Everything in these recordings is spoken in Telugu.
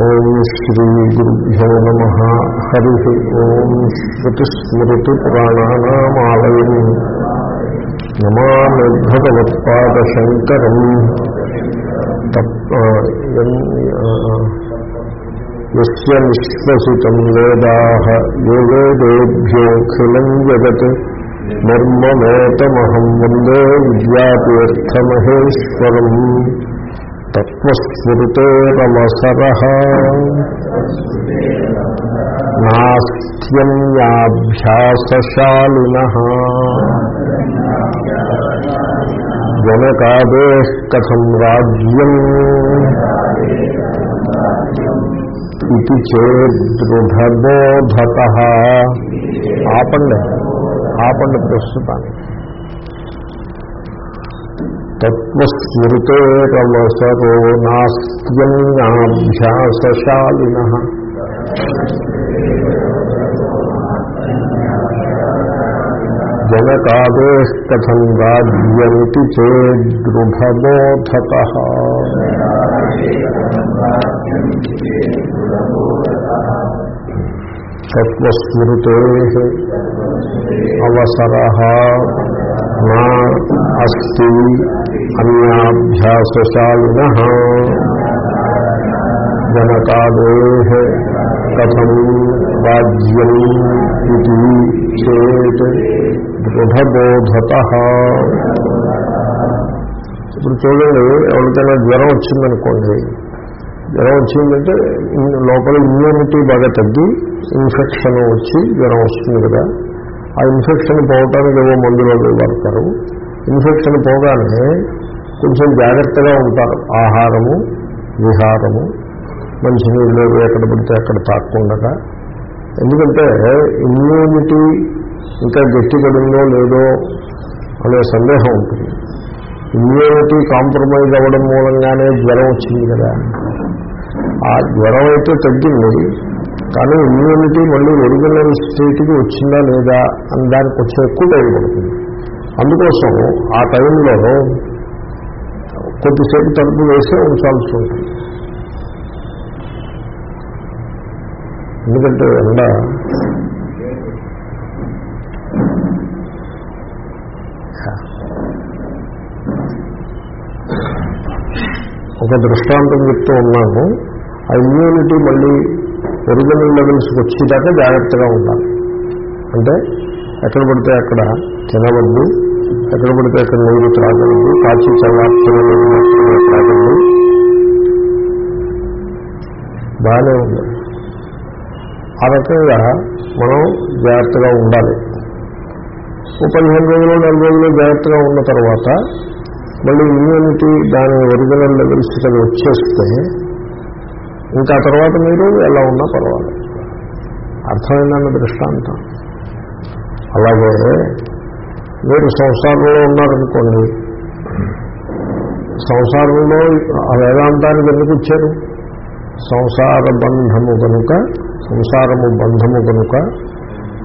ఓం శ్రీ గురుభ్యో నమ. హరి ఓం శ్రుతిస్మృతిపురాణానామాలయం నమామి భగవత్పాదశంకరం. యస్య నిశ్వసితం వేదాः. యో జగత్. నిర్మమేతమహం వందే విద్యాతీర్థమహేశ్వరం తత్వస్మృతేరవసరः నాస్త్యన్యాభ్యాసశాలిన జనకాదే కథం రాజ్యం ఇది చేదృఢబోధత ఆపండి ఆపండి ప్రస్తుతానికి. తత్వస్మృతేరవసరో నాస్త్యన్యాభ్యాసశాలిన జనకాదేశ్ కథం రాజ్యమితి చేదృఢబోధత తత్వస్మృతే అవసర నా అస్తి అన్యాభ్యాసశాలిన. జనకాదే కథం రాజ్యం ఇది చేత్ దృఢబోధత. ఇప్పుడు చూడండి ఎవరికైనా జ్వరం వచ్చిందనుకోండి జ్వరం వచ్చిందంటే లోపల ఇమ్యూనిటీ బాగా తగ్గి ఇన్ఫెక్షన్ వచ్చి జ్వరం వస్తుంది కదా. ఆ ఇన్ఫెక్షన్ పోవటానికి ఏవో మందులు వాడతారు. ఇన్ఫెక్షన్ పోగానే కొంచెం జాగ్రత్తగా ఉంటారు. ఆహారము విహారము మంచినీళ్ళు ఎక్కడ పడితే అక్కడ తాకుండా ఎందుకంటే ఇమ్యూనిటీ ఇంకా గట్టిపడిందో లేదో అనే సందేహం ఉంటుంది. ఇమ్యూనిటీ కాంప్రమైజ్ అవ్వడం మూలంగానే జ్వరం వచ్చింది కదా. ఆ జ్వరం అయితే తగ్గింది. కానీ ఇమ్యూనిటీ మళ్ళీ ఒరిజినల్ స్టేట్కి వచ్చిందా లేదా అని దానికి కొంచెం ఎక్కువ టైం పడుతుంది అందుకోసం ఆ టైంలో కొద్దిసేపు తలుపు వేసే ఉంచాల్సి ఉంటుంది. ఎందుకంటే ఎండ ఒక దృష్టాంతం చెప్తూ ఉన్నాము. ఆ ఇమ్యూనిటీ మళ్ళీ ఒరిజినల్ లెవెల్స్కి వచ్చేదాకా జాగ్రత్తగా ఉండాలి. అంటే ఎక్కడ పడితే అక్కడ తినవద్దు. ఎక్కడ పడితే అక్కడ నీరు త్రాగవద్దు. కాచి చల్లార్చిన నీరు మాత్రమే త్రాగద్దు బాగానే ఉంది. ఆ రకంగా మనం జాగ్రత్తగా ఉండాలి. ఓ పదిహేను రోజులు నలభై రోజులు జాగ్రత్తగా ఉన్న తర్వాత మళ్ళీ ఇమ్యూనిటీ దాని ఒరిజినల్ లెవెల్స్కి అది వచ్చేస్తే ఇంకా తర్వాత మీరు ఎలా ఉన్నా పర్వాలేదు. అర్థమైందన్న దృష్టాంతం. అలాగే మీరు సంసారంలో ఉన్నారనుకోండి సంసారంలో ఆ వేదాంతానికి ఎందుకు వచ్చారు? సంసార బంధము కనుక సంసారము బంధము కనుక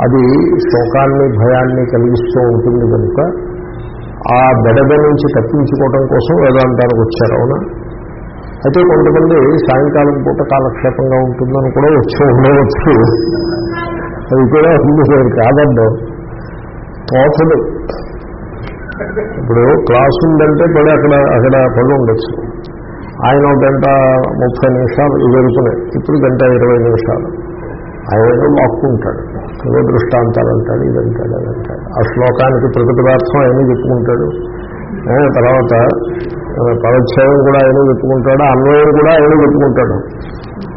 అది శోకాన్ని భయాన్ని కలిగిస్తూ ఉంటుంది కనుక ఆ బెడద నుంచి తప్పించుకోవడం కోసం వేదాంతానికి వచ్చారు అవునా? అయితే కొంతమంది సాయంకాలం పూట కాలక్షేపంగా ఉంటుందని కూడా వచ్చి ఉండవచ్చు. అది కూడా ఉంది కాదండి తోచదు ఇప్పుడు క్లాస్ ఉందంటే పడి అక్కడ అక్కడ పడి ఉండొచ్చు. ఆయన గంట ముప్పై నిమిషాలు జరుగుతున్నాయి ఇప్పుడు గంట ఇరవై నిమిషాలు. ఆయన ఏదో ఏదో దృష్టాంతాలు అంటాడు ఇదంటాడు అదంటాడు ఆ శ్లోకానికి ప్రతిపదార్థం ఆయన చెప్పుకుంటాడు. తర్వాత పదచ్ఛేదం కూడా ఆయన చెప్పుకుంటాడు అన్వయం కూడా ఆయన చెప్పుకుంటాడు.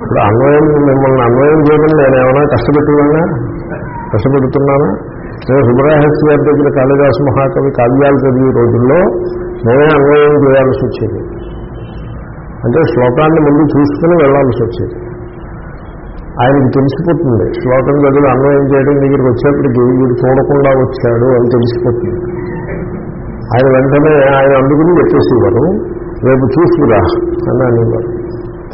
ఇప్పుడు అన్వయం మిమ్మల్ని అన్వయం చేయడం నేను ఏమైనా కష్టపెట్టుకున్నా కష్టపెడుతున్నానా? నేను సుబ్రహస్తి గారి దగ్గర కాళిదాస మహాకవి కావ్యాలు చదివే రోజుల్లో నేనే అన్వయం చేయాల్సి వచ్చేది. అంటే శ్లోకాన్ని ముందు చూసుకుని వెళ్ళాల్సి వచ్చేది. ఆయనకు తెలిసిపోతుంది శ్లోకం చదివి అన్వయం చేయడం దగ్గరికి వచ్చేప్పటికి వీడు చూడకుండా వచ్చాడు అని తెలిసిపోతుంది. ఆయన వెంటనే ఆయన అందుకుని చెప్పేసేవారు రేపు చూసుకురా అని అనేవారు.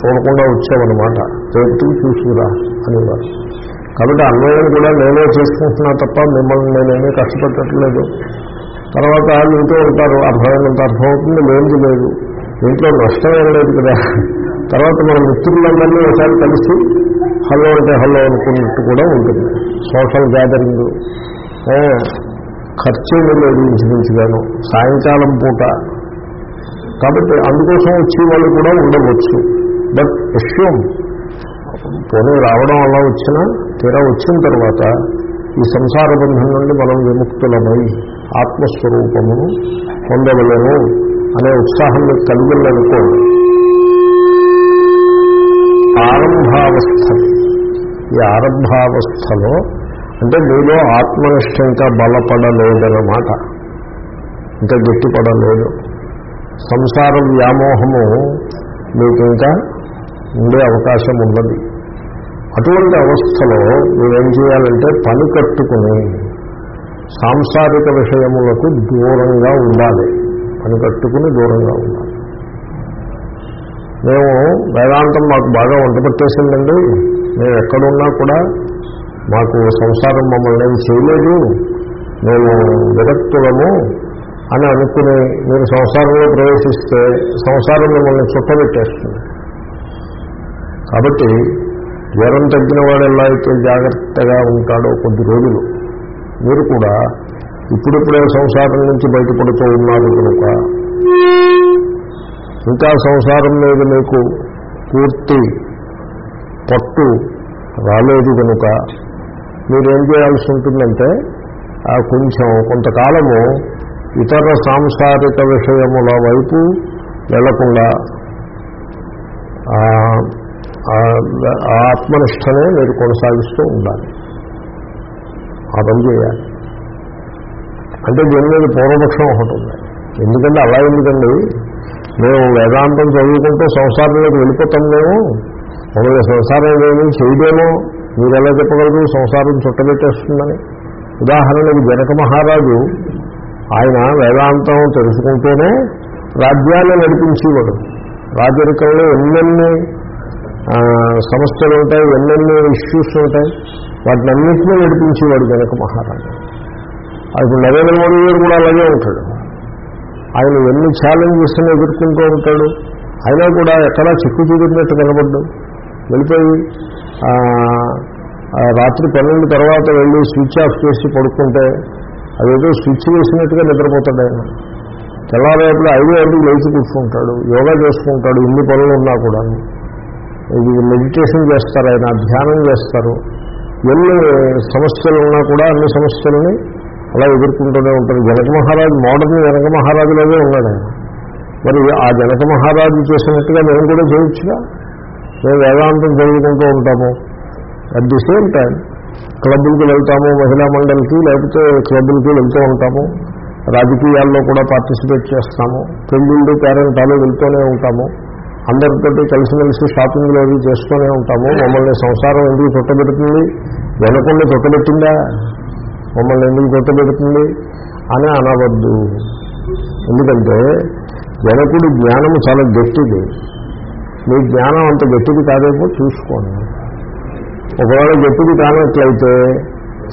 చూడకుండా వచ్చామన్నమాట రేపు చూసుకురా అనేవారు. కాబట్టి అన్వయం కూడా నేనే చేసుకుంటున్నా తప్ప మిమ్మల్ని నేనేమీ కష్టపెట్టట్లేదు తర్వాత మీతో ఉంటారు అర్థమైనంత అర్థమవుతుంది మేము లేదు. దీంట్లో నష్టం ఏం లేదు కదా. తర్వాత మన మిత్రులందరినీ ఒకసారి కలిసి హలో అంటే హలో అనుకున్నట్టు కూడా ఉంటుంది. Social gathering. ఖర్చు లేదు ఇంచుమించుగాను సాయంకాలం పూట. కాబట్టి అందుకోసం వచ్చే వాళ్ళు కూడా ఉండవచ్చు. బట్ అష్యూమ్ పోనీ రావడం అలా వచ్చినా తీరా వచ్చిన తర్వాత ఈ సంసార బంధం నుండి మనం విముక్తులమై ఆత్మస్వరూపమును పొందవలేము అనే ఉత్సాహం మీకు కలిగిందనుకో ఆరంభావస్థ. ఈ ఆరంభావస్థలో అంటే మీలో ఆత్మనిష్ట ఇంకా బలపడలేదన్నమాట. ఇంకా గట్టిపడలేదు. సంసార వ్యామోహము మీకు ఇంకా ఉండే అవకాశం ఉన్నది అటువంటి అవస్థలో మీరేం చేయాలంటే పని కట్టుకుని సాంసారిక విషయములకు దూరంగా ఉండాలి. పని కట్టుకుని దూరంగా ఉండాలి. మేము వేదాంతం మాకు బాగా వంటపట్టేసిందండి మేము ఎక్కడున్నా కూడా మాకు సంసారం మమ్మల్ని ఏం చేయలేదు. మేము విరక్తులము అని అనుకుని మీరు సంసారంలో ప్రవేశిస్తే సంసారం మిమ్మల్ని చుట్టబెట్టేస్తుంది. కాబట్టి జ్వరం తగ్గిన వాడు ఎలా అయితే జాగ్రత్తగా ఉంటాడో కొద్ది రోజులు. మీరు కూడా ఇప్పుడిప్పుడే సంసారం నుంచి బయటపడుతూ ఉన్నారు కనుక ఇంకా సంసారం మీద మీకు పూర్తి పట్టు రాలేదు కనుక మీరేం చేయాల్సి ఉంటుందంటే ఆ కొంచెం కొంతకాలము ఇతర సాంసారిక విషయముల వైపు వెళ్ళకుండా ఆత్మనిష్టనే మీరు కొనసాగిస్తూ ఉండాలి. ఆ పని చేయాలి. అంటే దీని మీద పూర్వపక్షం ఒకటి ఉంది. ఎందుకంటే అలా ఎందుకండి? మేము వేదాంతం చదువుకుంటూ సంసారంలోకి వెళ్ళిపోతాం మేము. మమ్మల్ని సంసారం ఏమీ చేయడేమో మీరు ఎలా చెప్పగలరు? సంసారం చుట్టబెట్టేస్తుందని. ఉదాహరణకు జనక మహారాజు ఆయన వేదాంతం తెలుసుకుంటూనే రాజ్యాన్ని నడిపించేవాడు. రాజరికంలో ఎన్నెన్ని సమస్యలు ఉంటాయి ఎన్నెన్నో ఇష్యూస్ ఉంటాయి. వాటిని అన్నింటినీ నడిపించేవాడు జనక మహారాజు. ఇప్పుడు నరేంద్ర మోడీ గారు కూడా అలాగే ఉంటాడు. ఆయన ఎన్ని ఛాలెంజెస్ని ఎదుర్కొంటూ ఉంటాడు. అయినా కూడా ఎక్కడా చిక్కు చూపినట్టు కనబడ్డు. వెళ్ళిపోయి రాత్రి పన్నెండు తర్వాత వెళ్ళి స్విచ్ ఆఫ్ చేసి పడుకుంటే అదేదో స్విచ్ వేసినట్టుగా నిద్రపోతాడు ఆయన. తెల్లవారేపుడు ఐదు గంటలకు లేచి కూర్చుంటాడు యోగా చేసుకుంటాడు ఇన్ని పనులు ఉన్నా కూడా ఇది మెడిటేషన్ చేస్తారు ఆయన ధ్యానం చేస్తారు. ఎన్ని సమస్యలు ఉన్నా కూడా అన్ని సమస్యలని అలా ఎదుర్కొంటూనే ఉంటారు. జనక మహారాజు మోడర్న్ జనక మహారాజులాగే ఉన్నాడు ఆయన. మరి ఆ జనక మహారాజు చేసినట్టుగా మేము కూడా చేయొచ్చుగా? మేము వేదాంతం చదువుకుంటూ ఉంటాము. అట్ ది సేమ్ టైం క్లబ్బులకి వెళ్తాము మహిళా మండలికి లేకపోతే క్లబ్బులకి వెళ్తూ ఉంటాము. రాజకీయాల్లో కూడా పార్టిసిపేట్ చేస్తాము. పెళ్ళిళ్ళు పేరెంటాలు వెళ్తూనే ఉంటాము. అందరితోటి కలిసిమెలిసి షాపింగ్లు అవి చేస్తూనే ఉంటాము. మమ్మల్ని సంసారం ఎందుకు చుట్టబెడుతుంది వెనకుండా చుట్టబెట్టిందా మమ్మల్ని ఎందుకు చుట్టబెడుతుంది అని అనవద్దు. ఎందుకంటే వెనకుడు జ్ఞానము చాలా గట్టిది. మీ జ్ఞానం అంత గట్టిది కాదేమో చూసుకోండి. ఒకవేళ గట్టిది కానట్లయితే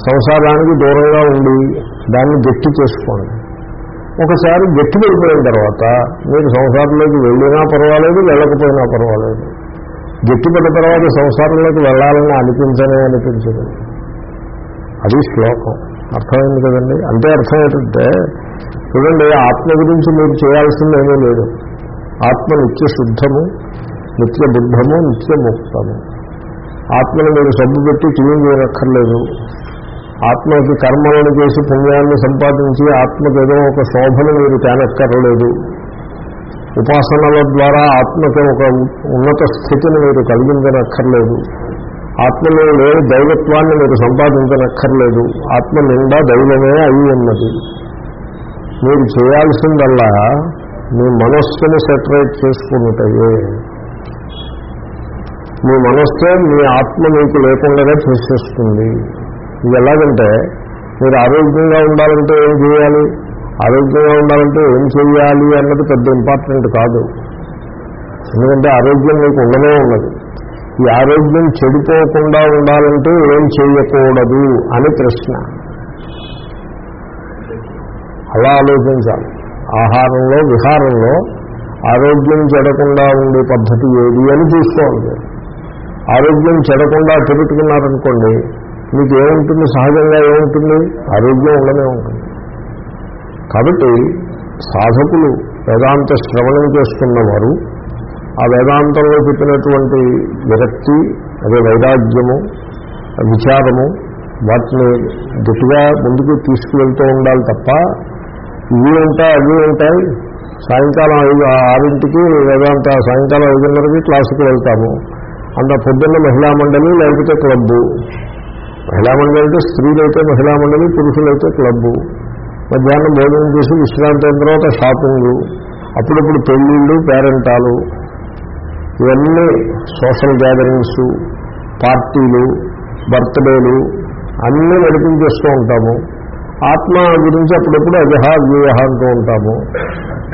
సంసారానికి దూరంగా ఉండి దాన్ని గట్టి చేసుకోండి. ఒకసారి గట్టి పడిపోయిన తర్వాత మీరు సంసారంలోకి వెళ్ళినా పర్వాలేదు వెళ్ళకపోయినా పర్వాలేదు. గట్టిపడిన తర్వాత సంసారంలోకి వెళ్ళాలని అనిపించనే అనిపించదు. అది శ్లోకం. అర్థమైంది కదండి? అంటే అర్థం ఏంటంటే చూడండి ఆత్మ గురించి మీరు చేయాల్సింది ఏమీ లేదు. ఆత్మ నిత్య శుద్ధము నిత్య బుద్ధము నిత్య ముక్తము. ఆత్మను మీరు సబ్బు పెట్టి క్లీన్ చేయనక్కర్లేదు. ఆత్మకి కర్మలను చేసి పుణ్యాన్ని సంపాదించి ఆత్మకి ఏదో ఒక శోభను మీరు తేనక్కర్లేదు. ఉపాసనల ద్వారా ఆత్మకి ఒక ఉన్నత స్థితిని మీరు కలిగించనక్కర్లేదు. ఆత్మలో లేని దైవత్వాన్ని మీరు సంపాదించనక్కర్లేదు. ఆత్మ నిండా దైవమే అయి ఉన్నది. మీరు చేయాల్సిందల్లా మీ మనస్సును సెటరేట్ చేసుకున్నట్టయే. మీ మనస్సే మీ ఆత్మ మీకు లేకుండానే చేసేస్తుంది. ఇది ఎలాగంటే మీరు ఆరోగ్యంగా ఉండాలంటే ఏం చేయాలి? ఆరోగ్యంగా ఉండాలంటే ఏం చేయాలి అన్నది పెద్ద ఇంపార్టెంట్ కాదు. ఎందుకంటే ఆరోగ్యం మీకు ఉండనే ఉన్నది. ఈ ఆరోగ్యం చెడిపోకుండా ఉండాలంటే ఏం చేయకూడదు అని ప్రశ్న. అలా ఆలోచించాలి. ఆహారంలో విహారంలో ఆరోగ్యం చెడకుండా ఉండే పద్ధతి ఏది అని చూసుకోవాలి. ఆరోగ్యం చెడకుండా పెట్టుకున్నారనుకోండి మీకు ఏముంటుంది సహజంగా ఏముంటుంది? ఆరోగ్యం ఉండనే ఉంటుంది. కాబట్టి సాధకులు వేదాంత శ్రవణం చేసుకున్నవారు ఆ వేదాంతంలో చెప్పినటువంటి విరక్తి అదే వైరాగ్యము విచారము వాటిని గట్టిగా ముందుకు తీసుకువెళ్తూ ఉండాలి తప్ప ఇవి ఉంటాయి అవి ఉంటాయి. సాయంకాలం ఐదు ఆరింటికి వేదాంత సాయంకాలం ఐదున్నరకి క్లాసుకి వెళ్తాము. అంత పొద్దున్న మహిళా మండలి లేకపోతే క్లబ్బు. మహిళా మండలి అంటే స్త్రీలైతే మహిళా మండలి పురుషులైతే క్లబ్బు. మధ్యాహ్నం భోజనం చేసి విశ్రాంతి అయిన తర్వాత షాపింగ్లు అప్పుడప్పుడు పెళ్ళిళ్ళు పేరెంటాలు. ఇవన్నీ సోషల్ గ్యాదరింగ్స్ పార్టీలు బర్త్డేలు అన్నీ నడిపించేస్తూ ఉంటాము. ఆత్మ గురించి అప్పుడప్పుడు అజహ వ్యూహ అంటూ ఉంటాము.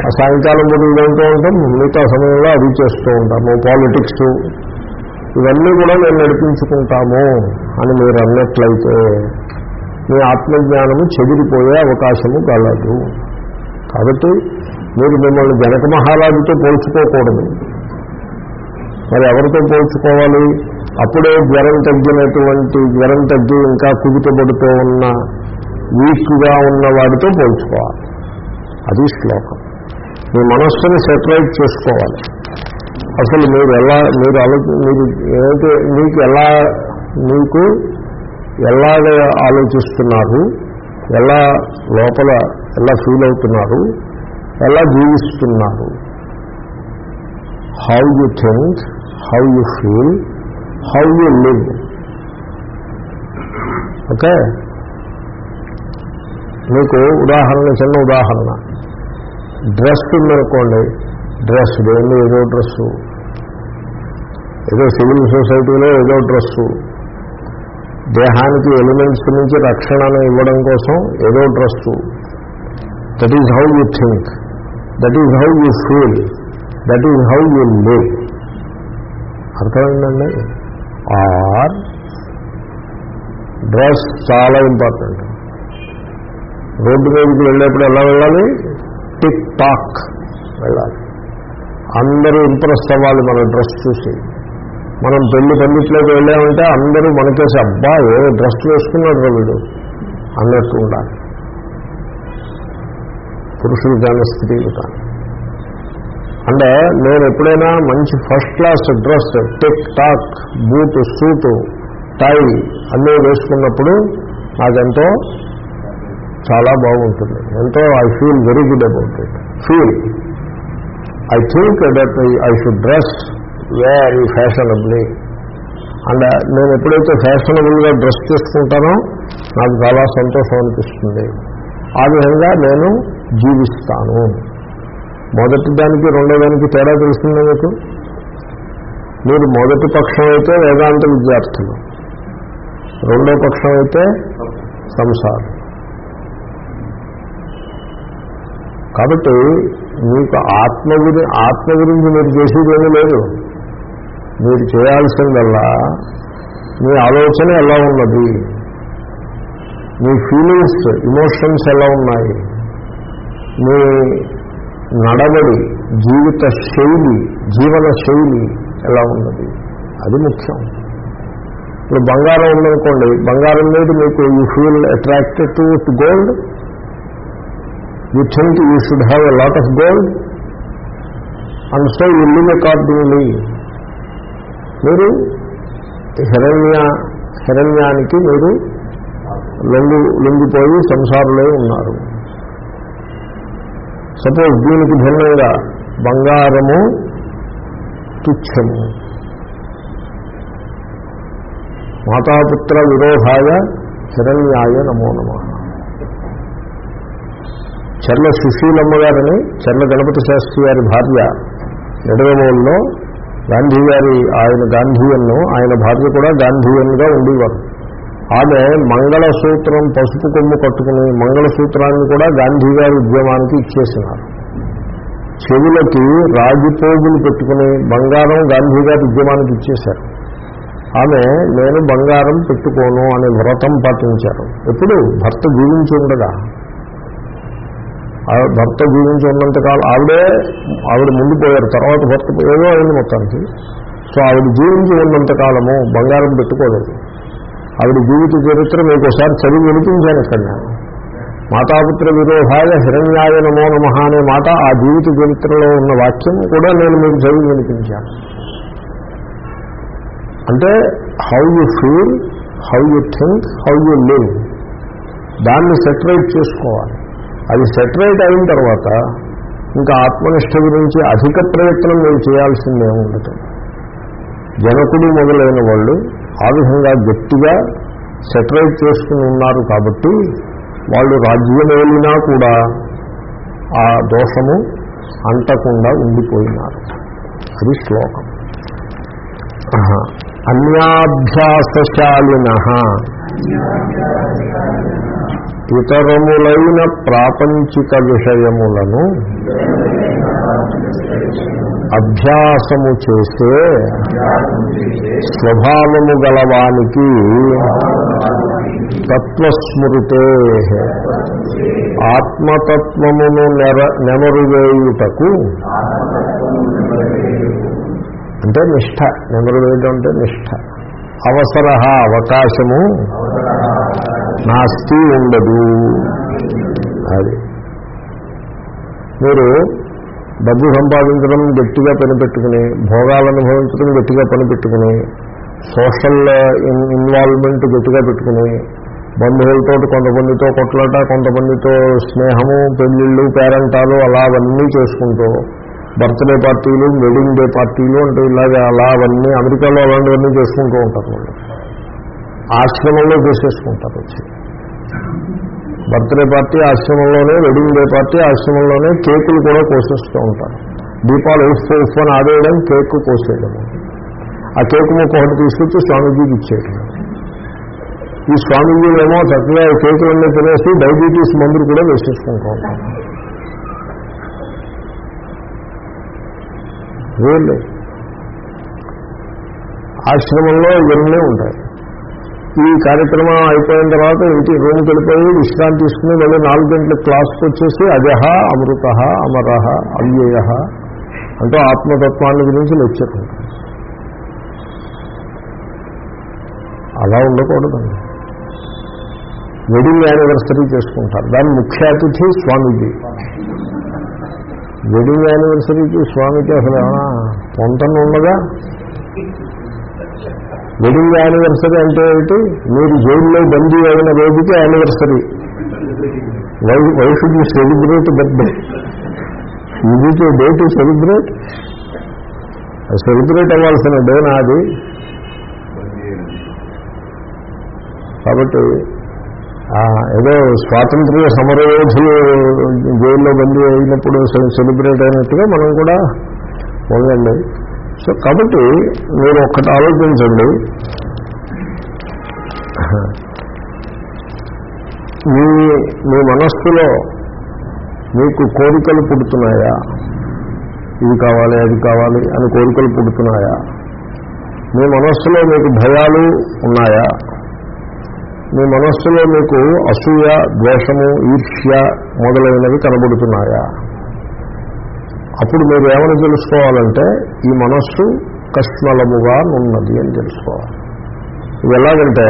ఆ సాయంకాలం బదులు అంటూ ఉంటాం మిగతా సమయంలో అది చేస్తూ ఉంటాము. పాలిటిక్స్ ఇవన్నీ కూడా మేము నడిపించుకుంటాము అని మీరు అన్నట్లయితే మీ ఆత్మజ్ఞానము చెదిరిపోయే అవకాశము కలదు. కాబట్టి మీరు మిమ్మల్ని జనక మహారాజుతో పోల్చుకోకూడదు. మరి ఎవరితో పోల్చుకోవాలి? అప్పుడే జ్వరం తగ్గినటువంటి జ్వరం తగ్గి ఇంకా కుదుటబడుతూ ఉన్న వీక్గా ఉన్న వాడితో పోల్చుకోవాలి. అది శ్లోకం. మీ మనస్సుని సెటరైట్ చేసుకోవాలి. అసలు మీరు ఎలా మీరు ఆలోచి మీరు ఏదైతే మీకు ఎలా మీకు ఎలాగ ఆలోచిస్తున్నారు ఎలా లోపల ఎలా ఫీల్ అవుతున్నారు ఎలా జీవిస్తున్నారు? How you think how you feel how you live okay మీకు ఉదాహరణ చిన్న ఉదాహరణ. డ్రెస్ ఉందనుకోండి డ్రెస్ దేని ఏదో డ్రెస్సు ఏదో సివిల్ సొసైటీలో ఏదో డ్రెస్సు దేహానికి ఎలిమెంట్స్ నుంచి రక్షణను ఇవ్వడం కోసం ఏదో dress that is how you think that is how you feel that is how you live అర్థమైందండి? ఆర్ డ్రెస్ చాలా ఇంపార్టెంట్ రోడ్డు మీదకి వెళ్ళేప్పుడు ఎలా వెళ్ళాలి? టిక్ టాక్ వెళ్ళాలి. అందరూ ఇంప్రెస్ అవ్వాలి మన డ్రెస్ చూసి. మనం పెళ్ళి పండిట్లోకి వెళ్ళామంటే అందరూ మనకేసి అబ్బా ఏ డ్రెస్ వేసుకున్నాడు రా వీడు? అన్నట్టు ఉండాలి. పురుషులు కానీ స్త్రీలు కానీ. అంటే నేను ఎప్పుడైనా మంచి first class dress tip top boot suit tie అన్నీ వేసుకున్నప్పుడు నాకెంతో చాలా బాగుంటుంది. ఎంతో I feel very good about it feel I think that I should dress very fashionably and నేను ఎప్పుడైతే ఫ్యాషనబుల్గా డ్రెస్ చేసుకుంటానో నాకు చాలా సంతోషం అనిపిస్తుంది. ఆ విధంగా నేను జీవిస్తాను. మొదటి దానికి రెండో దానికి తేడా తెలుస్తుందా మీకు? మీరు మొదటి పక్షం అయితే వేదాంత విద్యార్థులు. రెండో పక్షం అయితే సంసారం. కాబట్టి మీకు ఆత్మ గురి ఆత్మ గురించి మీరు చేసేది ఏమీ లేదు. మీరు చేయాల్సిందల్లా మీ ఆలోచన ఎలా ఉన్నది? మీ ఫీలింగ్స్ ఇమోషన్స్ ఎలా ఉన్నాయి? మీ నడవడి జీవిత శైలి జీవన శైలి ఎలా ఉన్నది? అది ముఖ్యం. ఇప్పుడు బంగారం ఉందనుకోండి బంగారం మీద మీకు you feel attracted to gold you think you should have a lot of gold and so you live accordingly మీరు హిరణ్య హిరణ్యానికి మీరు లొంగి లొంగిపోయి సంసారులే ఉన్నారు. సపోజ్ దీనికి భిన్నంగా బంగారము తుచ్చము. మాతాపుత్ర విరోధాయ హిరణ్యాయ నమో నమః. చర్ల సుశీలమ్మ గారిని చర్ల గణపతి శాస్త్రి గారి భార్య నిడదవోల్లో గాంధీ గారి ఆయన గాంధీయన్ను ఆయన భార్య కూడా గాంధీయన్గా ఉండేవారు. ఆమె మంగళసూత్రం పసుపు కొమ్ము కట్టుకుని మంగళసూత్రాన్ని కూడా గాంధీ గారి ఉద్యమానికి ఇచ్చేసినారు. చెవులకి రాగిపోగులు పెట్టుకుని బంగారం గాంధీ గారి ఉద్యమానికి ఇచ్చేశారు. ఆమె నేను బంగారం పెట్టుకోను అనే వ్రతం పాటించారు. ఎప్పుడు? భర్త జీవించి ఉండగా. భర్త జీవించి ఉన్నంత కాలం ఆవిడే ఆవిడ ముందు పోయారు తర్వాత భర్త ఏదో అయింది మొత్తానికి. సో ఆవిడ జీవించి ఉన్నంత కాలము బంగారం పెట్టుకోలేదు. ఆవిడ జీవిత చరిత్ర మీకు ఒకసారి చదివి వినిపించాను ఇక్కడ నేను మాతాపుత్ర విరోధాయ హిరణ్యాయ నమో నమ అనే మాట ఆ జీవిత చరిత్రలో ఉన్న వాక్యం కూడా నేను మీకు చదివి వినిపించాను. అంటే how you feel how you think how you live దాన్ని సెటరేట్ చేసుకోవాలి. అది సెటరేట్ అయిన తర్వాత ఇంకా ఆత్మనిష్ట గురించి అధిక ప్రయత్నం మేము చేయాల్సిందే ఉండదు జనకుడు మొదలైన వాళ్ళు ఆ విధంగా గట్టిగా సెటరేట్ చేసుకుని ఉన్నారు కాబట్టి వాళ్ళు రాజ్యం వెళ్ళినా కూడా ఆ దోషము అంటకుండా ఉండిపోయినారు. అది శ్లోకం. అన్యాభ్యాసశాలిన. ఇతరములైన ప్రాపంచిక విషయములను అభ్యాసము చేసే స్వభావము గలవానికి తత్వస్మృతే. ఆత్మతత్వమును నెర నెమరువేయుటకు అంటే నిష్ఠ. నెమరువేయడం అంటే నిష్ఠ. అవసర అవకాశము నాస్తి ఉండదు. అది. మీరు డబ్బు సంపాదించడం గట్టిగా పనిపెట్టుకుని భోగాలు అనుభవించడం గట్టిగా పనిపెట్టుకుని సోషల్ ఇన్వాల్వ్మెంట్ గట్టిగా పెట్టుకుని బంధువులతో కొంతమందితో కొట్లాట కొంతమందితో స్నేహము పెళ్ళిళ్ళు పేరంటాలు అలా అవన్నీ చేసుకుంటూ బర్త్డే పార్టీలు వెడ్డింగ్ డే పార్టీలు అంటే ఇలాగే అలా అవన్నీ అమెరికాలో అలాంటివన్నీ చేసుకుంటూ ఉంటారు వాళ్ళు. ఆశ్రమంలో చేసేసుకుంటారు వచ్చి. బర్త్డే పార్టీ ఆశ్రమంలోనే వెడ్డింగ్ డే పార్టీ ఆశ్రమంలోనే కేకులు కూడా కోసేస్తూ ఉంటారు. దీపాలు ఉఫ్ ఉఫ్ అని ఆడేయడం కేక్ కోసేయడం. ఆ కేక్ ముక్క ఒకటి తీసుకొచ్చి స్వామీజీకి ఇచ్చేయడం ఈ స్వామీజీలేమో చక్కగా కేకులన్నీ తినేసి డయాబెటీస్ మందులు కూడా వేసేసుకుంటూ ఉంటారు. వీళ్ళు. ఆశ్రమంలో ఇవన్నీ ఉంటాయి. ఈ కార్యక్రమం అయిపోయిన తర్వాత ఇంటి రూమ్కి వెళ్ళిపోయి విశ్రాంతి తీసుకుని మళ్ళీ నాలుగు గంటల క్లాస్కి వచ్చేసి అజహ అమృత అమర అవ్యయ అంటూ ఆత్మతత్వాన్ని గురించి లెక్చర్ అలా ఉండకూడదండి. వెడ్డింగ్ యానివర్సరీ చేసుకుంటారు. దాని ముఖ్య అతిథి స్వామీజీ. వెడ్డింగ్ యానివర్సరీకి స్వామికి అసలు ఏమైనా పొంతన ఉండగా వెడ్డింగ్ యానివర్సరీ అంటే ఏమిటి? మీరు జైల్లో బందీ అయిన రోజుకి anniversary. Why why should you celebrate birthday ఇది డే టు సెలిబ్రేట్? సెలిబ్రేట్ అవ్వాల్సిన డే నాది. కాబట్టి ఏదో స్వాతంత్ర్య సమరయోధులు జైల్లో బందీ అయినప్పుడు సెలబ్రేట్ అయినట్టుగా మనం కూడా ఉండండి సో కాబట్టి మీరు ఒక్కటి ఆలోచించండి. మీ మీ మనస్సులో మీకు కోరికలు పుడుతున్నాయా? ఇది కావాలి అది కావాలి అని కోరికలు పుడుతున్నాయా? మీ మనస్సులో మీకు భయాలు ఉన్నాయా? మీ మనస్సులో మీకు అసూయ ద్వేషము ఈర్ష్య మొదలైనవి కనబడుతున్నాయా? అప్పుడు మీరు ఏమని తెలుసుకోవాలంటే ఈ మనస్సు కష్మలముగా ఉన్నది అని తెలుసుకోవాలి. ఇది ఎలాగంటే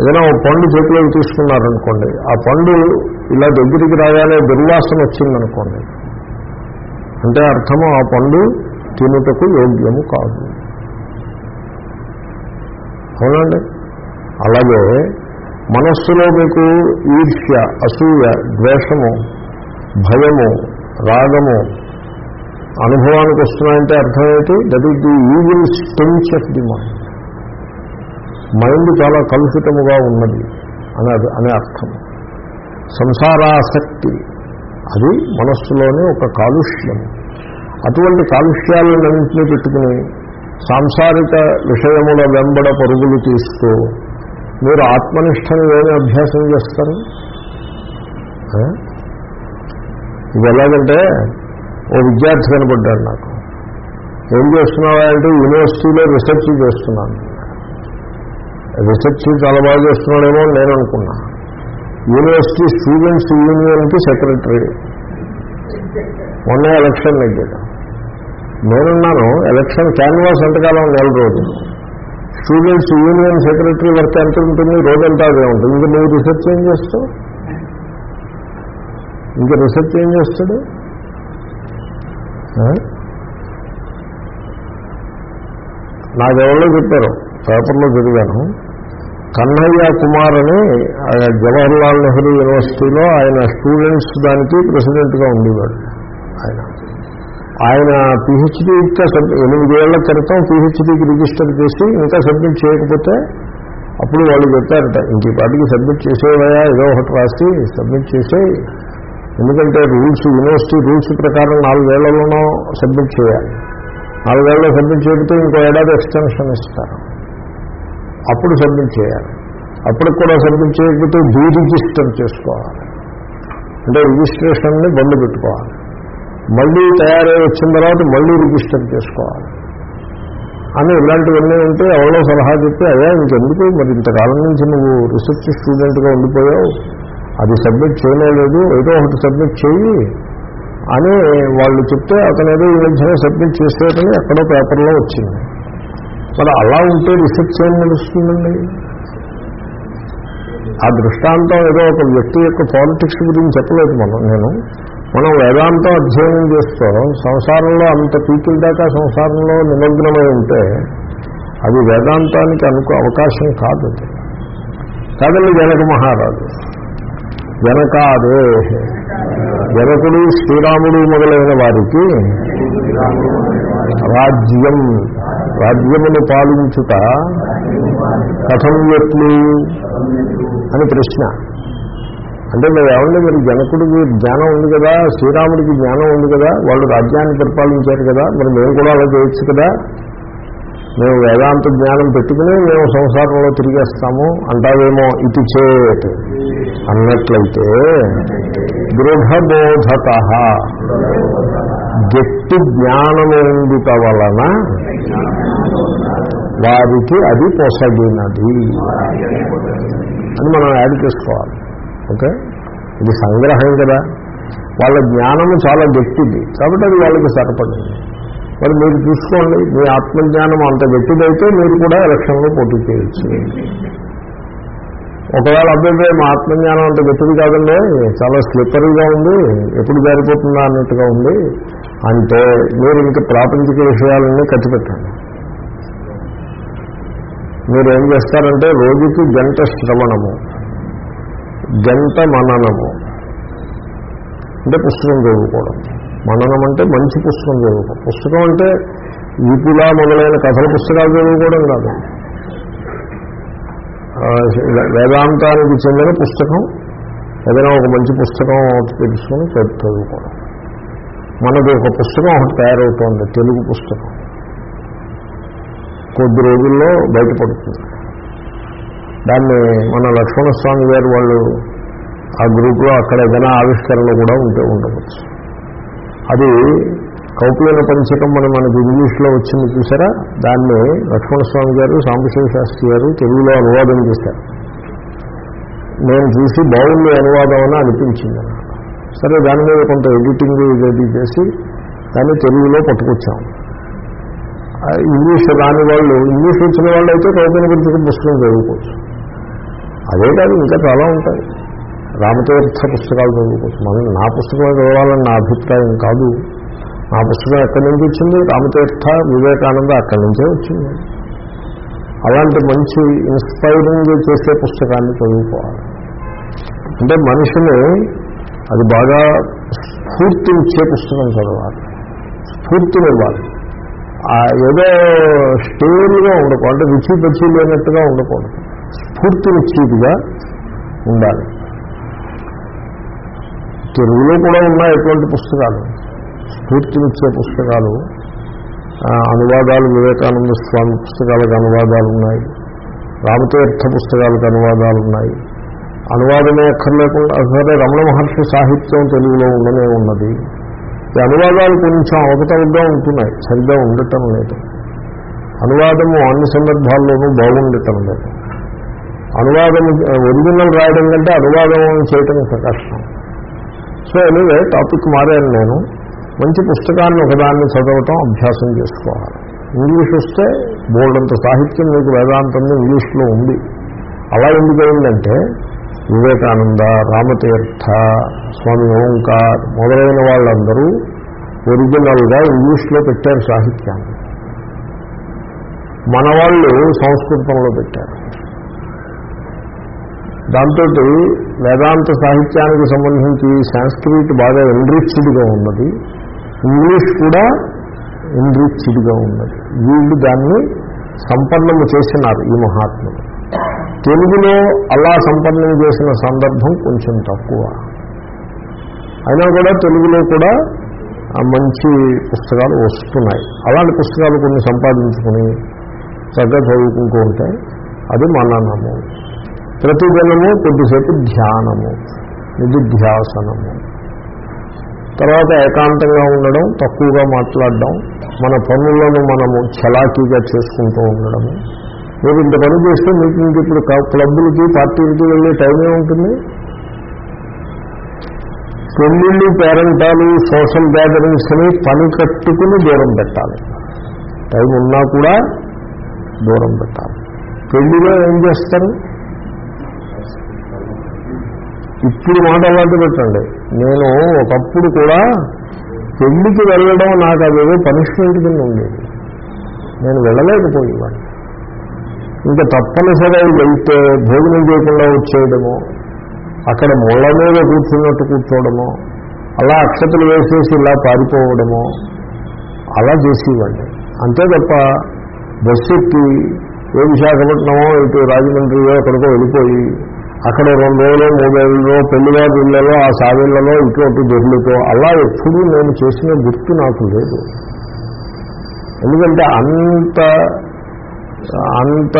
ఏదైనా ఒక పండు చేతిలోకి తీసుకున్నారనుకోండి ఆ పండు ఇలా దగ్గరికి రాగానే దుర్వాసన వచ్చిందనుకోండి అంటే అర్థము ఆ పండు తినుటకు యోగ్యము కాదు. అవునండి? అలాగే మనస్సులో మీకు ఈర్ష్య అసూయ ద్వేషము భయము రాగము అనుభవానికి వస్తున్నాయంటే అర్థం ఏంటి? That is the evil stench of the mind mind చాలా కలుషితముగా ఉన్నది అని అది అనే అర్థం. సంసారాసక్తి అది మనస్సులోనే ఒక కాలుష్యం. అటువంటి కాలుష్యాలన్నింటినీ పెట్టుకుని సాంసారిక విషయముల వెంబడ పరుగులు తీస్తూ మీరు ఆత్మనిష్టని ఏమి అభ్యాసం చేస్తారు? ఇది ఎలాగంటే ఓ విద్యార్థి కనపడ్డాడు నాకు. ఏం చేస్తున్నావా అంటే యూనివర్సిటీలో రీసెర్చ్ చేస్తున్నాను. రీసెర్చ్ చాలా బాగా చేస్తున్నాడేమో నేను అనుకున్నా. యూనివర్సిటీ స్టూడెంట్స్ యూనియన్కి సెక్రటరీ. మొన్న ఎలక్షన్ నెగ్గాడు నేనున్నాను ఎలక్షన్ క్యాన్వాస్ ఎంతకాలం నెల రోజులు. స్టూడెంట్స్ యూనియన్ సెక్రటరీ వర్క్ ఎంత ఉంటుంది? రోజు అదే ఉంటుంది. ఇంకా నువ్వు రీసెర్చ్ ఏం చేస్తావు? ఇంకా రీసెర్చ్ ఏం చేస్తాడు? నాకెవరో చెప్పారు. పేపర్లో చదివాను. కన్నయ్య కుమార్ అని జవహర్లాల్ నెహ్రూ యూనివర్సిటీలో ఆయన స్టూడెంట్స్ దానికి ప్రెసిడెంట్గా ఉండేవాడు ఆయన. ఆయన పిహెచ్డీ ఇంకా సబ్ ఎనిమిదేళ్ళ క్రితం పిహెచ్డీకి రిజిస్టర్ చేసి ఇంకా సబ్మిట్ చేయకపోతే అప్పుడు వాళ్ళు చెప్పారట ఇంక పాటికి సబ్మిట్ చేసేవయా ఏదో ఒకటి రాసి సబ్మిట్ చేసేయి. ఎందుకంటే రూల్స్ యూనివర్సిటీ రూల్స్ ప్రకారం నాలుగేళ్ళలోనో సబ్మిట్ చేయాలి. నాలుగేళ్ళలో సబ్మిట్ చేయకపోతే ఇంకో ఏడాది ఎక్స్టెన్షన్ ఇస్తారు. అప్పుడు సబ్మిట్ చేయాలి. అప్పటికి కూడా సబ్మిట్ చేయకపోతే డీ రిజిస్టర్ చేసుకోవాలి. అంటే రిజిస్ట్రేషన్ని బంద్ పెట్టుకోవాలి. మళ్ళీ తయారై వచ్చిన తర్వాత మళ్ళీ రిజిస్టర్ చేసుకోవాలి. అని ఇలాంటివన్నీ ఉంటే ఎవరో సలహా చెప్తే అయ్యా ఇంకెందుకు? మరి ఇంతకాలం నుంచి నువ్వు రీసెర్చ్ స్టూడెంట్గా ఉండిపోయావు. అది సబ్మిట్ చేయలేదు ఏదో ఒకటి సబ్మిట్ చేయి అని వాళ్ళు చెప్తే అతను ఏదో ఈ మధ్యన సబ్మిట్ చేసేటని ఎక్కడో పేపర్లో వచ్చింది. మరి అలా ఉంటే రీసెర్చ్ ఏం నడుస్తుందండి? ఆ దృష్టాంతం ఏదో ఒక వ్యక్తి యొక్క పాలిటిక్స్ గురించి చెప్పలేదు మనం నేను. మనం వేదాంతం అధ్యయనం చేస్తూ సంసారంలో అంత పీకిల దాకా సంసారంలో నిమగ్నమై ఉంటే అది వేదాంతానికి అనుకో అవకాశం కాదు అది. కాదండి జనక మహారాజు. జనకాదే. జనకుడు శ్రీరాముడు మొదలైన వారికి రాజ్యం. రాజ్యమును పాలించుట కథం ఎట్లు? అని ప్రశ్న. అంటే మీరు ఏమండి మీరు జనకుడికి జ్ఞానం ఉంది కదా శ్రీరాముడికి జ్ఞానం ఉంది కదా వాళ్ళు రాజ్యాన్ని పరిపాలించారు కదా మరి మేము కూడా అలా చేయొచ్చు కదా? మేము వేదాంత జ్ఞానం పెట్టుకుని మేము సంసారంలో తిరిగేస్తాము అంటావేమో ఇటు చేత్ అన్నట్లయితే దృఢబోధత గట్టి జ్ఞానమేందుట వలన వారికి అది పొసగినది అని మనం యాడ్ చేసుకోవాలి. ఓకే? ఇది సంగ్రహం కదా. వాళ్ళ జ్ఞానము చాలా గట్టిది. కాబట్టి అది వాళ్ళకి సరిపడింది. మరి మీరు చూసుకోండి మీ ఆత్మజ్ఞానం అంత గట్టిదైతే మీరు కూడా ఎలక్షన్లో పోటీ చేయొచ్చు. ఒకవేళ అబ్బాయి మా ఆత్మజ్ఞానం అంత గట్టిది కాదండి చాలా స్లిప్పరీగా ఉంది ఎప్పుడు జారిపోతుందా అన్నట్టుగా ఉంది. అంటే మీరు ఇంక ప్రాపంచిక విషయాలన్నీ కట్టిపెట్టండి మీరు ఏం చేస్తారంటే రోజుకి గంట శ్రవణము. గంట మననము. అంటే పుస్తకం చదువుకోవడం. మననం అంటే మంచి పుస్తకం చదువుకోవడం. పుస్తకం అంటే ఈపులా మొదలైన కథల పుస్తకాలు చదువుకోవడం కాదు. వేదాంతానికి చెందిన పుస్తకం ఏదైనా ఒక మంచి పుస్తకం ఒకటి తెలుసుకొని చదువుకోవడం. మనది ఒక పుస్తకం ఒకటి తయారవుతోంది తెలుగు పుస్తకం. కొద్ది రోజుల్లో బయటపడుతుంది. దాన్ని మన లక్ష్మణస్వామి గారు వాళ్ళు ఆ గ్రూప్లో అక్కడ ఏదైనా ఆవిష్కరణ కూడా ఉంటే ఉండవచ్చు. అది కౌపీన పంచకం మనం మనకి ఇంగ్లీష్లో వచ్చింది చూసారా? దాన్ని లక్ష్మణస్వామి గారు సాంబశివ శాస్త్రి గారు తెలుగులో అనువాదం చేశారు. నేను చూసి బాగుంది అనువాదం అని అనిపించింది సరే దాని మీద కొంత ఎడిటింగ్ ఇది చేసి దాన్ని తెలుగులో పట్టుకొచ్చాం. ఇంగ్లీష్ రాని వాళ్ళు ఇంగ్లీష్ వచ్చిన వాళ్ళు అయితే కౌపీన పంచకం పుస్తకం చదువుకోవచ్చు. అదే కాదు ఇంకా చాలా ఉంటాయి. రామతీర్థ పుస్తకాలు చదువుకోవచ్చు. మనం నా పుస్తకం చదవాలని నా అభిప్రాయం కాదు. నా పుస్తకం ఎక్కడి నుంచి వచ్చింది? రామతీర్థ వివేకానంద అక్కడి నుంచే వచ్చింది. అలాంటి మంచి ఇన్స్పైరింగ్ చేసే పుస్తకాన్ని చదువుకోవాలి. అంటే మనిషిని అది బాగా స్ఫూర్తినిచ్చే పుస్తకం చదవాలి. స్ఫూర్తినివ్వాలి. ఆ ఏదో స్టేల్గా ఉండకూడదు. అంటే రుచి పచ్చి లేనట్టుగా ఉండకూడదు. స్ఫూర్తినిచ్చేదిగా ఉండాలి. తెలుగులో కూడా ఉన్నాయి ఎటువంటి పుస్తకాలు. స్ఫూర్తినిచ్చే పుస్తకాలు అనువాదాలు వివేకానంద స్వామి పుస్తకాలకు అనువాదాలు ఉన్నాయి. రామతీర్థ పుస్తకాలకు అనువాదాలు ఉన్నాయి. అనువాదమే అక్కర్లేకుండా సరే రమణ మహర్షి సాహిత్యం తెలుగులో ఉండనే ఉన్నది. ఈ అనువాదాలు కొంచెం అవకతవకగా ఉంటున్నాయి. సరిగ్గా ఉండటం లేదు. అనువాదము అన్ని సందర్భాల్లోనూ బాగుండటం లేదు. అనువాదం ఒరిజినల్ రాయడం కంటే అనువాదం చేయటం కష్టం సో ఎనివే టాపిక్ మారాను నేను. మంచి పుస్తకాన్ని ఒకదాన్ని చదవటం అభ్యాసం చేసుకోవాలి. ఇంగ్లీష్ వస్తే బోల్డంత సాహిత్యం మీకు వేదాంతం ఇంగ్లీష్లో ఉంది. అలా ఎందుకైందంటే వివేకానంద రామతీర్థ స్వామి ఓంకార్ మొదలైన వాళ్ళందరూ ఒరిజినల్గా ఇంగ్లీష్లో పెట్టారు సాహిత్యాన్ని. మన వాళ్ళు సంస్కృతంలో పెట్టారు. దాంతో వేదాంత సాహిత్యానికి సంబంధించి సంస్కృతి బాగా ఎన్రిచ్డ్గా ఉన్నది. ఇంగ్లీష్ కూడా ఎన్రిచ్డ్గా ఉన్నది. వీళ్ళు దాన్ని సంపన్నము చేసినారు ఈ మహాత్ములు. తెలుగులో అలా సంపన్నం చేసిన సందర్భం కొంచెం తక్కువ. అయినా కూడా తెలుగులో కూడా మంచి పుస్తకాలు వస్తున్నాయి. అలాంటి పుస్తకాలు కొన్ని సంపాదించుకుని చక్కగా చదువుకుంటూ ఉంటే అది మననము ప్రతిదినము కొద్దిసేపు ధ్యానము నిధిధ్యాసనము. తర్వాత ఏకాంతంగా ఉండడం తక్కువగా మాట్లాడడం మన పనులను మనము చలాకీగా చేసుకుంటూ ఉండడము మీరు ఇంత పని చేస్తే మీకు ఇంక ఇప్పుడు క్లబ్బులకి పార్టీలకి వెళ్ళే టైమే ఉంటుంది? పెళ్ళిళ్ళు పేరెంటాలు సోషల్ గ్యాదరింగ్స్ని పని కట్టుకుని దూరం పెట్టాలి. టైం ఉన్నా కూడా దూరం పెట్టాలి. పెళ్ళిలో ఏం చేస్తారు? ఇప్పుడు మాట అలాంటి పెట్టండి. నేను ఒకప్పుడు కూడా పెళ్ళికి వెళ్ళడం నాకు అదేదో పనిష్మెంట్ కింద ఉండేది. నేను వెళ్ళలేకపోయేవాడిని. ఇంకా తప్పనిసరి వెళ్తే భోజనం చేయకుండా వచ్చేయడము అక్కడ ముళ్ళ మీద కూర్చున్నట్టు కూర్చోవడము అలా అక్షతలు వేసేసి ఇలా పారిపోవడము అలా చేసేవాడిని. అంతే తప్ప బస్సు ఎక్కి ఏ విశాఖపట్నమో ఇటు రాజమండ్రియో ఎక్కడికో వెళ్ళిపోయి అక్కడ రెండు రోజులు మూడేళ్ళలో పెళ్ళివారి ఇళ్ళలో ఆ సావిళ్ళలో ఇటువంటి అటు అలా ఎప్పుడూ నేను చేసిన గుర్తు నాకు లేదు. ఎందుకంటే అంత అంత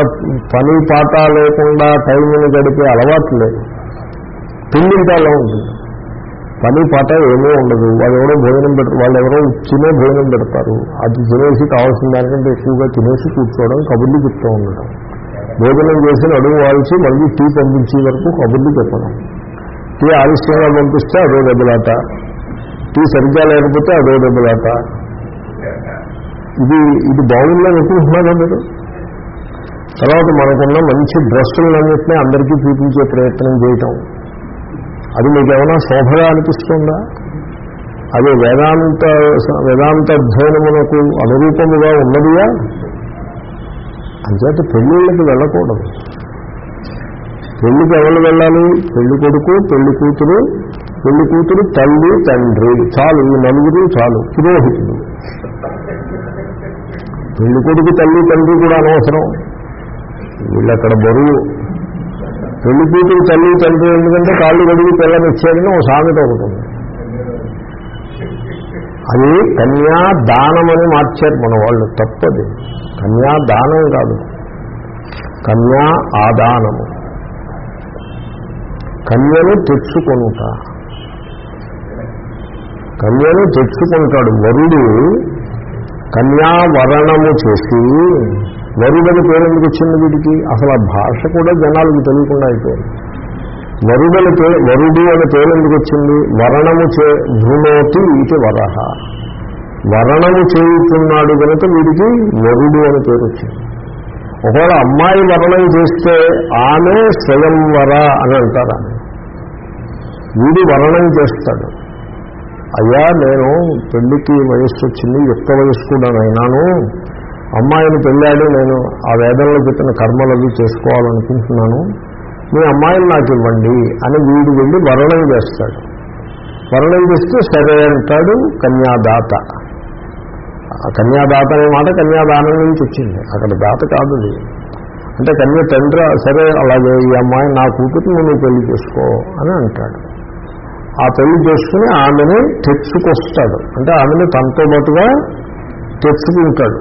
పని పాట లేకుండా టైంని గడిపే అలవాటు లేదు. పెళ్ళింటి అలా ఉంటుంది పని పాట ఏమీ ఉండదు. వాళ్ళు ఎవరో భోజనం పెడతారు వాళ్ళు ఎవరో తినే భోజనం పెడతారు. అది తినేసి కావాల్సిన దానికంటే ఎక్కువగా తినేసి కూర్చోవడం కబుర్లు చెప్తూ ఉండడం. భోజనం చేసి అడుగు వాల్చి మళ్ళీ టీ పంపించే వరకు కబుర్లు చెప్పడం. టీ ఆలస్యంగా పంపిస్తే అదో దెబ్బలాట. టీ సరిగ్గా లేకపోతే అదో దెబ్బలాట. ఇది ఇది బాగుందని అనుకుంటున్నారా మీరు? తర్వాత మనకున్న మంచి డ్రెస్సులన్నింటినీ అందరికీ చూపించే ప్రయత్నం చేయటం. అది మీకు ఏమైనా శోభగా అనిపిస్తుందా? అది వేదాంత వేదాంత అధ్యయనమునకు అనురూపముగా ఉన్నదియా? అంచేత పెళ్ళిళ్ళకి వెళ్ళకూడదు. పెళ్ళికి ఎవరు వెళ్ళాలి? పెళ్ళి కొడుకు పెళ్ళి కూతురు పెళ్ళి కూతురు తల్లి తండ్రి. చాలు ఈ నలుగురు చాలు. పురోహితులు. పెళ్ళి కొడుకు తల్లి తండ్రి కూడా అనవసరం. వీళ్ళు అక్కడ బరువు. పెళ్ళి కూతురు తల్లి తండ్రి ఎందుకంటే కాళ్ళు కడిగి పిల్లని ఇచ్చేదని ఓ సామెత ఒకటి ఉంది. అది కన్యాదానం అని మార్చారు మన వాళ్ళు. తప్పది. కన్యా దానం కాదు. కన్యా ఆదానము. కన్యను తెచ్చుకొనుట. కన్యను తెచ్చుకుంటాడు. వరుడు కన్యావరణము చేసి వరుడని పేరు ఎందుకు వచ్చింది వీడికి? అసలు ఆ భాష కూడా జనాలకు తెలియకుండా అయిపోయింది. వరుడని పేరు వరుడు అని పేరు ఎందుకు వచ్చింది? వరణము చే ధృణోతి ఇది వరహ వరణము చేయుతున్నాడు కనుక వీడికి వరుడు అని పేరు వచ్చింది. ఒకవేళ అమ్మాయి వరణం చేస్తే ఆమె స్వయంవర అని అంటారు ఆమె. వీడు వరణం చేస్తాడు. అయ్యా నేను పెళ్ళికి వయస్సు వచ్చింది యుక్త వయస్కుడనైనాను అమ్మాయిని పెళ్ళాడు నేను ఆ వేదంలో చెప్పిన కర్మలవి చేసుకోవాలనుకుంటున్నాను. మీ అమ్మాయిని నాకు ఇవ్వండి అని వీడు వెళ్ళి వరణం చేస్తాడు. వరణం చేస్తే సరే అంటాడు కన్యాదాత. కన్యాదాత అనే మాట కన్యాదానం నుంచి వచ్చింది. అక్కడ దాత కాదు అంటే కన్య తండ్రి సరే అలాగే ఈ అమ్మాయి నా కూతురు నువ్వు పెళ్ళి చేసుకో అని అంటాడు. ఆ పెళ్ళి చేసుకుని ఆమెని తెచ్చుకొస్తాడు. అంటే ఆమెను తనతో పాటుగా తెచ్చుకుంటాడు.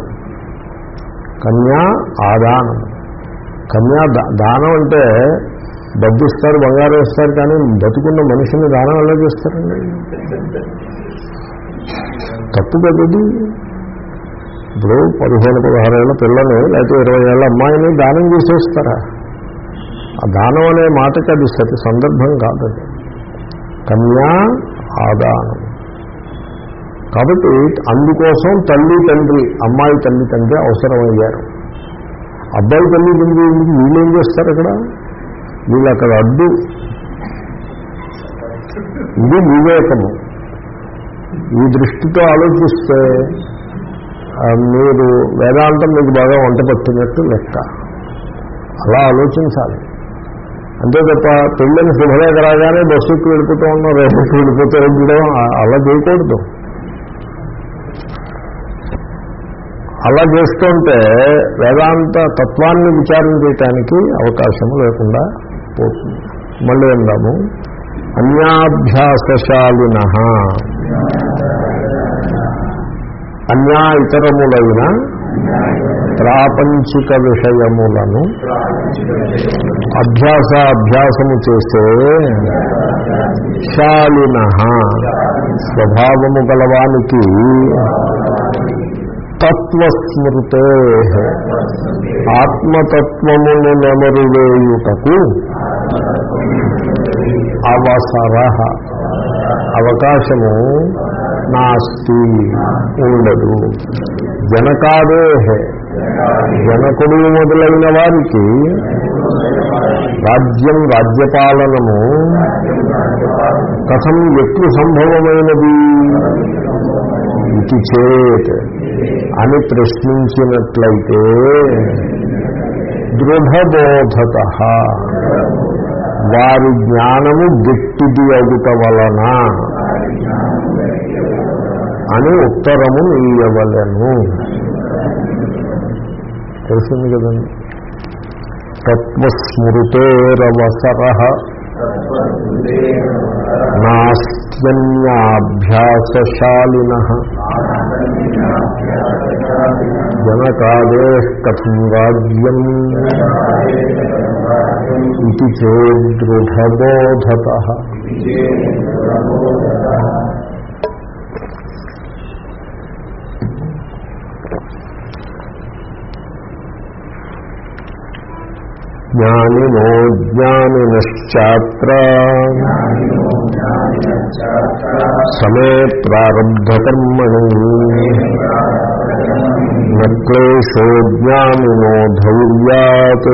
కన్యా ఆదానం. కన్యా దానం అంటే డబ్బు ఇస్తారు బంగారం ఇస్తారు కానీ బతుకున్న మనిషిని దానం ఎలా చేస్తారండి? తప్పు కదది ఇప్పుడు పదిహేను పదహారేళ్ళ పిల్లని లేకపోతే ఇరవై ఏళ్ళ అమ్మాయిని దానం చేసేస్తారా? ఆ దానం అనే మాటకి అది సతి సందర్భం కాదది కన్యా ఆదానం. కాబట్టి అందుకోసం తల్లి తండ్రి అమ్మాయి తల్లి తండ్రి అవసరమయ్యారు. అబ్బాయి తల్లి తండ్రి ఎందుకు వీళ్ళు ఏం చేస్తారు అక్కడ వీళ్ళు అక్కడ అడ్డు. ఇది వివేకము. ఈ దృష్టితో ఆలోచిస్తే మీరు వేదాంతం మీకు బాగా వంట పట్టినట్టు లెక్క. అలా ఆలోచించాలి. అంతే తప్ప పెళ్ళని శుభలేఖ రాగానే బస్సుకి వెళ్ళిపోతూ ఉన్నాం రైలుకి వెళ్ళిపోతూ ఉండడం అలా చేయకూడదు. అలా చేస్తుంటే వేదాంత తత్వాన్ని విచారం చేయటానికి అవకాశం లేకుండా పోతుంది. మళ్ళీ అందాము. అన్యాభ్యాసశాలిన. అన్యా ఇతరములైన ప్రాపంచిక విషయములను అభ్యాస అభ్యాసము చేసే శాలిన. స్వభావము గలవానికి తత్వస్మృతే. ఆత్మతత్వమును నెమరువేయుటకు అవసర. అవకాశము నాస్తి ఉండదు. జనకాదే జనకుడు మొదలైన వారికి రాజ్యం రాజ్యపాలనము కథం ఎక్కువ సంభవమైనది? ఇది చేత్. అని ప్రశ్నించినట్లయితే దృఢబోధత. వారి జ్ఞానము గట్టిది అగుట వలన అని ఉత్తరము నీయవలను. తెలిసింది కదండి? తత్వస్మృతేరవసర. నాస్త్యన్యాభ్యాసశాలిన జనకాదే కథం రాజ్యం ఇది చేదృఢబోధత జ్ఞానినో జ్ఞానినశ్చాత్ర. సమే ప్రారబ్ధకర్మణి నక్లేశో జ్ఞానినో ధౌర్యాత్.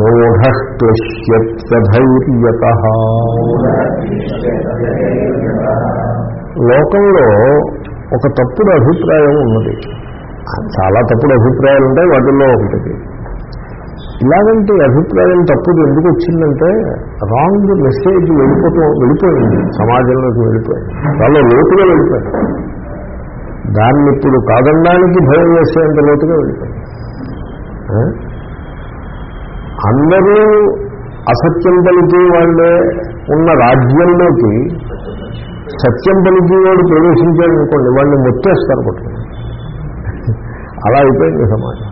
మూఢ క్లిశ్యత్యధైర్యత లోకంలో ఒక తప్పుడు అభిప్రాయం ఉన్నది. చాలా తప్పుడు అభిప్రాయాలు ఉంటాయి వాటిల్లో ఒకటి ఇలాగంటే అభిప్రాయం తప్పుడు ఎందుకు వచ్చిందంటే రాంగ్ మెసేజ్ వెళ్ళిపోతూ వెళ్ళిపోయింది. సమాజంలోకి వెళ్ళిపోయింది. చాలా లోతుగా వెళ్ళిపోయింది. దాన్ని ఇప్పుడు కాదనడానికి భయం వేసేంత లోతుగా వెళ్ళిపోయింది అందరూ అసత్యం పలికే వాళ్ళే ఉన్న రాజ్యంలోకి సత్యం పలికి వాడు ప్రవేశించాడు అనుకోండి వాళ్ళని మొత్తేస్తారు పట్టుకుని. అలా అయిపోయింది సమాజం.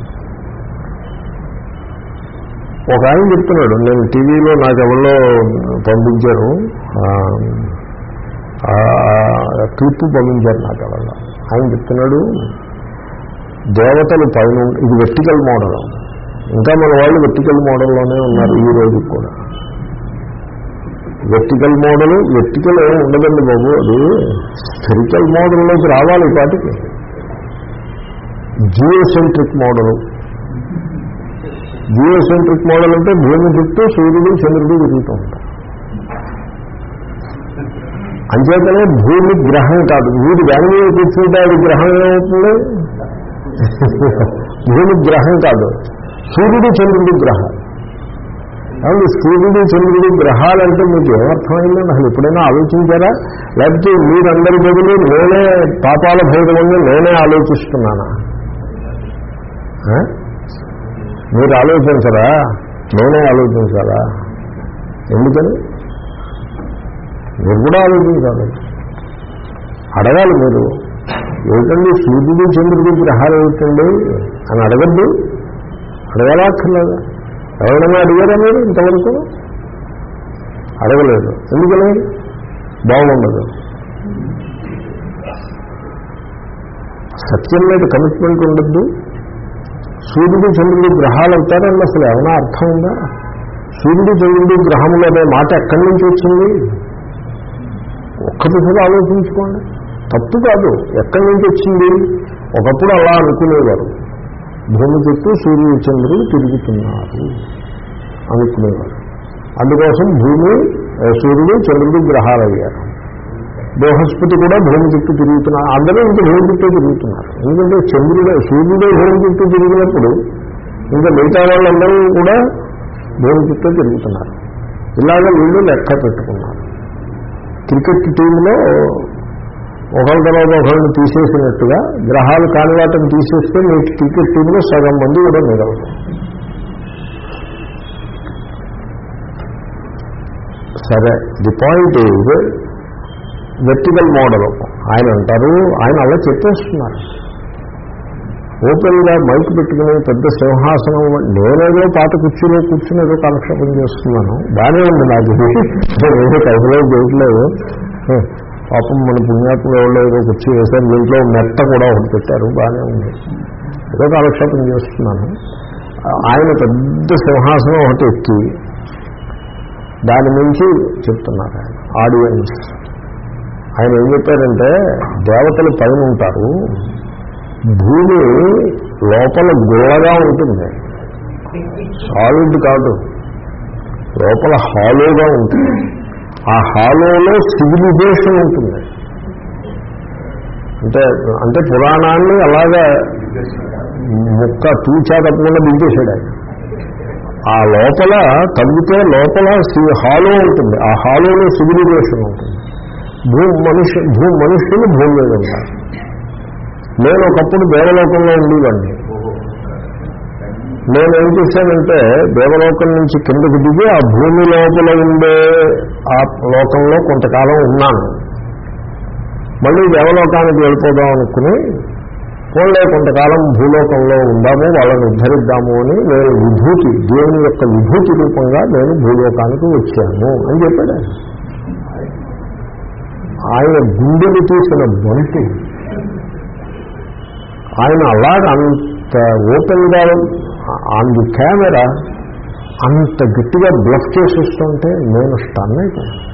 ఒక ఆయన చెప్తున్నాడు నేను టీవీలో నాకు ఎవరో పంపించారు ఆ, ఆ, పంపించారు నాకు ఎవరిలో ఆయన చెప్తున్నాడు దేవతలు పైన ఇది వెర్టికల్ మోడల్ ఇంకా మన వాళ్ళు వెర్టికల్ మోడల్లోనే ఉన్నారు ఈ రోజు కూడా. వెర్టికల్ మోడల్ వెర్టికల్ ఏమి ఉండదండి బాబు అది స్పెరికల్ మోడల్లోకి రావాలి వాటికి జియోసెంట్రిక్ మోడల్ జియోసెంట్రిక్ మోడల్ అంటే భూమి చుట్టూ సూర్యుడు చంద్రుడు తిరుగుతూ ఉంటారు. అంచేతనే భూమి గ్రహం కాదు. మీరు దాని మీద కూర్చుంటే అది గ్రహం ఏమవుతుంది? భూమి గ్రహం కాదు. సూర్యుడు చంద్రుడు గ్రహం. కాబట్టి సూర్యుడు చంద్రుడు గ్రహాలంటే మీకు ఏమర్థమైందని అసలు ఎప్పుడైనా ఆలోచించారా? లేకపోతే మీరందరి బదులు నేనే పాపాల భైరవంగా నేనే ఆలోచిస్తున్నానా? మీరు ఆలోచించరా? నేనే ఆలోచించారా ఎందుకని? మీరు కూడా ఆలోచించాలి అడగాలి మీరు. ఏమిటండి సూర్యుడు చంద్రుడు గ్రహాలు ఏమిటండి అని అడగద్దు. అడగలాక్కర్లేదు? ఎవరైనా అడిగారా మీరు ఇంతవరకు? అడగలేదు. ఎందుకని? బాగుండదు. సత్యం మీద కమిట్మెంట్ ఉండద్దు. సూర్యుడు చంద్రుడు గ్రహాలు అవుతారని అసలు ఏమైనా అర్థం ఉందా? సూర్యుడు చంద్రుడు గ్రహములు అనే మాట ఎక్కడి నుంచి వచ్చింది? ఒక్క నిమిషం ఆలోచించుకోండి. తప్పు కాదు ఎక్కడి నుంచి వచ్చింది? ఒకప్పుడు అలా అనుకునేవారు. భూమి చుట్టూ సూర్యుడు చంద్రుడు తిరుగుతున్నారు అనుకునేవారు. అందుకోసం భూమి సూర్యుడు చంద్రుడు గ్రహాలు అయ్యారు బృహస్పతి కూడా భూమి చుట్టూ తిరుగుతున్నారు అందరూ ఇంకా భూమి చుట్టూ తిరుగుతున్నారు. ఎందుకంటే చంద్రుడే సూర్యుడే భూమి చుట్టూ తిరిగినప్పుడు ఇంకా మిగతా వాళ్ళందరూ కూడా భూమి చుట్టూ తిరుగుతున్నారు. ఇలాగ వీళ్ళు లెక్క పెట్టుకున్నారు. క్రికెట్ టీంలో ఒకరి తర్వాత ఒకరిని తీసేసినట్టుగా గ్రహాలు కాని వాటిని తీసేస్తే మీ క్రికెట్ టీంలో సగం మంది కూడా మిగలరు సరే the point is vertical model ఆయన అంటారు ఆయన అలా చెప్పేస్తున్నారు. ఓపెన్గా మైక్ పెట్టుకుని పెద్ద సింహాసనం నేనేదో పాత కుర్చీలో కూర్చుని ఏదో కాలక్షేపం చేస్తున్నాను. బాగానే ఉంది నాకు. ఏదో కథలో చేయట్లేదు. పాపం మన పుణ్యాత్ములు ఎవరో ఏదో కుర్చీ వేశారు. దీంట్లో మెత్త కూడా ఒకటి పెట్టారు. బాగానే ఉంది. ఏదో కాలక్షేపం చేస్తున్నాను. ఆయన పెద్ద సింహాసనం ఒకటి ఎక్కి దాని నుంచి చెప్తున్నారు ఆయన. ఆడియన్స్ ఆయన ఏం చెప్పారంటే దేవతలు పైన ఉంటారు. భూమి లోపల గోళగా ఉంటుంది. సాలిడ్ కాదు. లోపల హాలోగా ఉంటుంది. ఆ హాలోలో సివిలైజేషన్ ఉంటుంది. అంటే అంటే పురాణాన్ని అలాగా ముక్క తూచా తప్పకుండా దించేశాడు ఆయన. ఆ లోపల తగ్గితే లోపల హాలో ఉంటుంది. ఆ హాలోలో సివిలైజేషన్ ఉంటుంది. భూ మనుషు భూ మనుషులు భూమి మీద ఉంటారు. నేను ఒకప్పుడు దేవలోకంలో ఉండేవాడిని. నేను ఏం చేశానంటే దేవలోకం నుంచి కిందకు దిగి ఆ భూమి లోపల ఉండే ఆ లోకంలో కొంతకాలం ఉన్నాను. మళ్ళీ దేవలోకానికి వెళ్ళిపోదాం అనుకుని పోలే కొంతకాలం భూలోకంలో ఉందాము వాళ్ళని ఉద్ధరిద్దాము అని నేను విభూతి దేవుని యొక్క విభూతి రూపంగా నేను భూలోకానికి వచ్చాను అని చెప్పాడు ఆయన. గుండెలు తీసిన బంతి ఆయన అలాగ అంత ఓపెన్గా ఆన్ ది కెమెరా అంత గట్టిగా బ్లఫ్ చేసేస్తుంటే నేను స్టన్ అయిపోయాను.